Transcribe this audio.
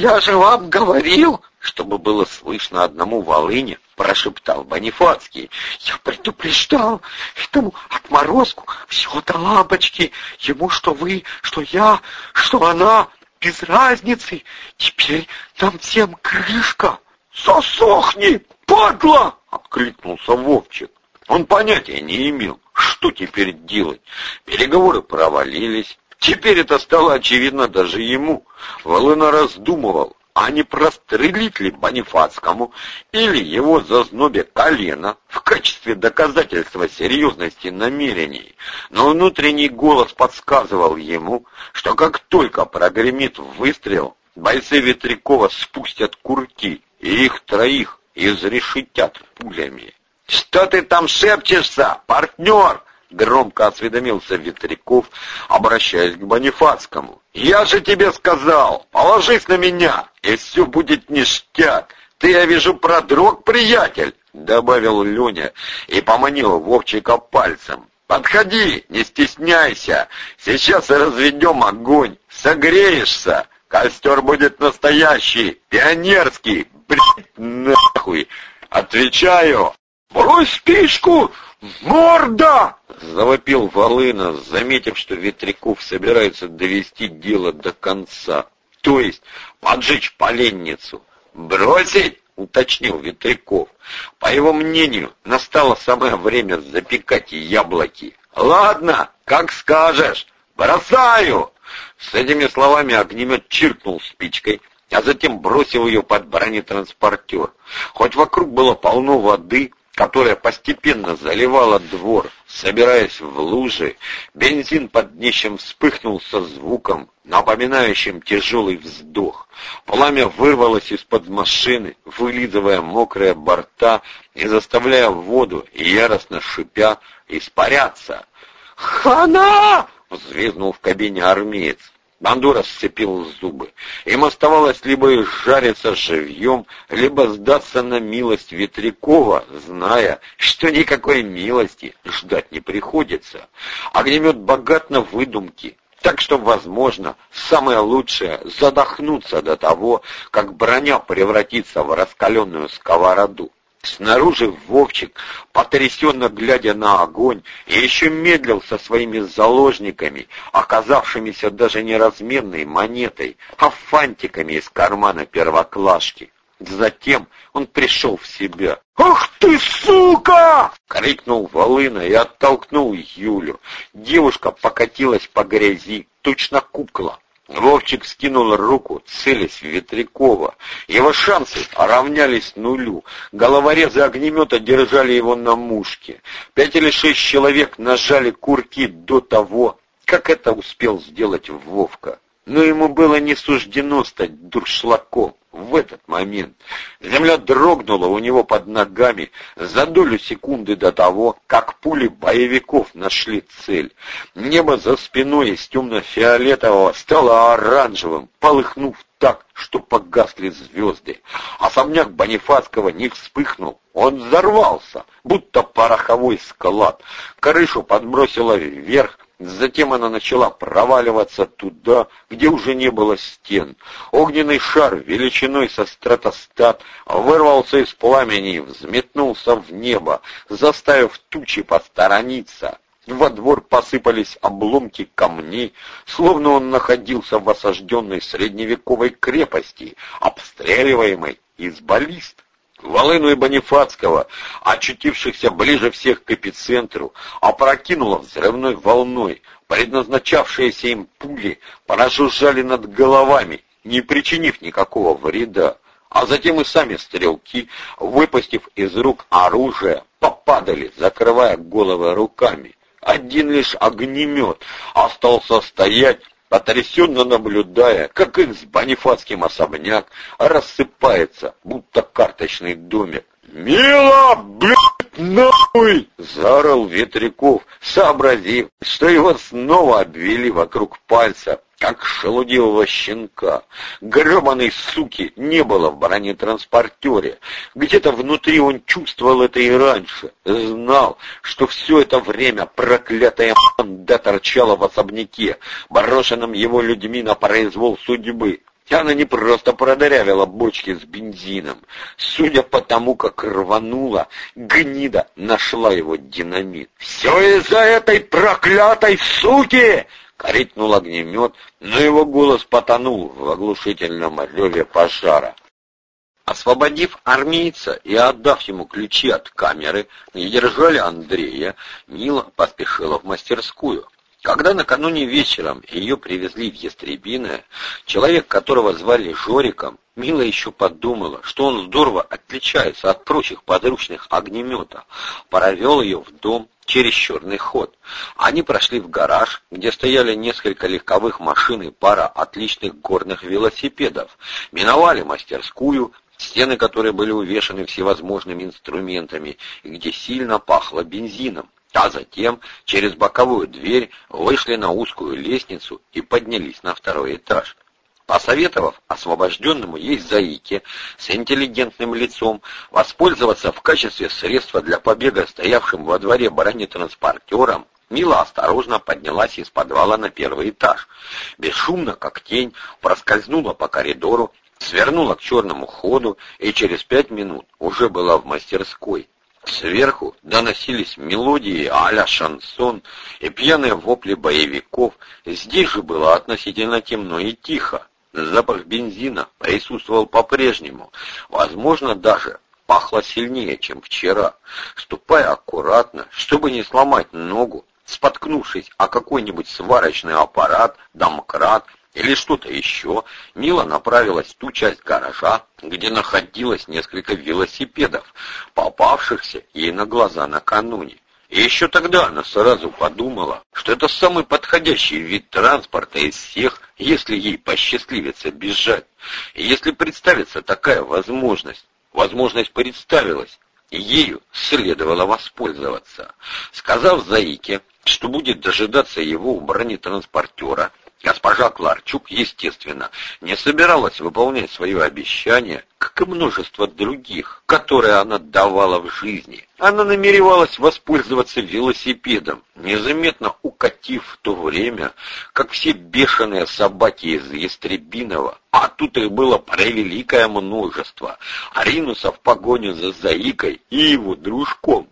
Я же вам говорил, чтобы было слышно одному волыне, прошептал Бонифацкий. Я предупреждал этому отморозку все до лампочки, ему что вы, что я, что она, без разницы. Теперь нам всем крышка. «Сосохни, падла!» — откликнулся Вовчик. Он понятия не имел, что теперь делать. Переговоры провалились. Теперь это стало очевидно даже ему. Волына раздумывал, а не прострелить ли Бонифацкому или его зазнобе колено в качестве доказательства серьезности намерений. Но внутренний голос подсказывал ему, что как только прогремит выстрел, бойцы Ветрякова спустят курки, и их троих изрешетят пулями. «Что ты там шепчешься, партнер?» — громко осведомился Ветряков, обращаясь к Бонифацкому. «Я же тебе сказал, положись на меня, и все будет ништяк. Ты, я вижу, продрог, приятель!» — добавил Леня и поманил Вовчика пальцем. «Подходи, не стесняйся, сейчас разведем огонь, согреешься, костер будет настоящий, пионерский, блядь, нахуй!» «Отвечаю!» «Брось спичку! Морда!» — завопил Волына, заметив, что Ветряков собирается довести дело до конца, то есть поджечь поленницу. «Бросить?» — уточнил Ветряков. По его мнению, настало самое время запекать яблоки. «Ладно, как скажешь. Бросаю!» С этими словами огнемет чиркнул спичкой, а затем бросил ее под бронетранспортер. Хоть вокруг было полно воды, которая постепенно заливала двор, собираясь в лужи, бензин под днищем вспыхнул со звуком, напоминающим тяжелый вздох. Пламя вырвалось из-под машины, вылизывая мокрые борта и заставляя воду, яростно шипя, испаряться. «Хана!» — взвизгнул в кабине армеец. Бандура сцепил зубы. Им оставалось либо жариться живьем, либо сдаться на милость Ветрякова, зная, что никакой милости ждать не приходится. Огнемет богат на выдумки, так что, возможно, самое лучшее — задохнуться до того, как броня превратится в раскаленную сковороду. Снаружи Вовчик, потрясенно глядя на огонь, и еще медлил со своими заложниками, оказавшимися даже не разменной монетой, а фантиками из кармана первоклашки. Затем он пришел в себя. «Ах ты, сука!» — крикнул Волына и оттолкнул Юлю. Девушка покатилась по грязи, точно кукла. Вовчик скинул руку, целясь в Ветрякова. Его шансы равнялись нулю. Головорезы огнемета держали его на мушке. Пять или шесть человек нажали курки до того, как это успел сделать Вовка. Но ему было не суждено стать дуршлаком в этот момент. Земля дрогнула у него под ногами за долю секунды до того, как пули боевиков нашли цель. Небо за спиной из темно-фиолетового стало оранжевым, полыхнув так, что погасли звезды. Особняк Бонифацкого не вспыхнул, он взорвался, будто пороховой склад. Крышу подбросило вверх, Затем она начала проваливаться туда, где уже не было стен. Огненный шар величиной со стратостат вырвался из пламени и взметнулся в небо, заставив тучи посторониться. Во двор посыпались обломки камней, словно он находился в осажденной средневековой крепости, обстреливаемой из баллист. Волыну и Бонифацкого, очутившихся ближе всех к эпицентру, опрокинуло взрывной волной. Предназначавшиеся им пули прожужжали над головами, не причинив никакого вреда. А затем и сами стрелки, выпустив из рук оружие, попадали, закрывая головы руками. Один лишь огнемет остался стоять потрясенно наблюдая, как их с Бонифацким особняк рассыпается, будто карточный домик. «Мила, блядь, нахуй!» — заорал Ветряков, сообразив, что его снова обвели вокруг пальца, как шелудивого щенка. Гребаной суки не было в бронетранспортере. Где-то внутри он чувствовал это и раньше. Знал, что все это время проклятая манда торчала в особняке, брошенном его людьми на произвол судьбы. Она не просто продырявила бочки с бензином. Судя по тому, как рванула, гнида нашла его динамит. «Все из-за этой проклятой суки!» — крикнул огнемет, но его голос потонул в оглушительном реве пожара. Освободив армейца и отдав ему ключи от камеры, не держали Андрея, Мила поспешила в мастерскую. Когда накануне вечером ее привезли в Ястребиное, человек, которого звали Жориком, Мила еще подумала, что он здорово отличается от прочих подручных огнемета. Провел ее в дом через черный ход. Они прошли в гараж, где стояли несколько легковых машин и пара отличных горных велосипедов. Миновали мастерскую, стены которой были увешаны всевозможными инструментами, и где сильно пахло бензином а затем через боковую дверь вышли на узкую лестницу и поднялись на второй этаж. Посоветовав освобожденному есть заике с интеллигентным лицом воспользоваться в качестве средства для побега стоявшим во дворе бронетранспортером, Мила осторожно поднялась из подвала на первый этаж. Бесшумно, как тень, проскользнула по коридору, свернула к черному ходу и через пять минут уже была в мастерской. Сверху доносились мелодии а-ля шансон и пьяные вопли боевиков. Здесь же было относительно темно и тихо. Запах бензина присутствовал по-прежнему. Возможно, даже пахло сильнее, чем вчера. Ступая аккуратно, чтобы не сломать ногу, споткнувшись о какой-нибудь сварочный аппарат, домкрат или что-то еще, Мила направилась в ту часть гаража, где находилось несколько велосипедов, попавшихся ей на глаза накануне. И еще тогда она сразу подумала, что это самый подходящий вид транспорта из всех, если ей посчастливится бежать. И если представится такая возможность, возможность представилась, ею следовало воспользоваться. Сказав Заике, что будет дожидаться его у бронетранспортера, Госпожа Кларчук, естественно, не собиралась выполнять свое обещание, как и множество других, которые она давала в жизни. Она намеревалась воспользоваться велосипедом, незаметно укатив в то время, как все бешеные собаки из Ястребинова, а тут их было превеликое множество, ринуться в погоню за Заикой и его дружком.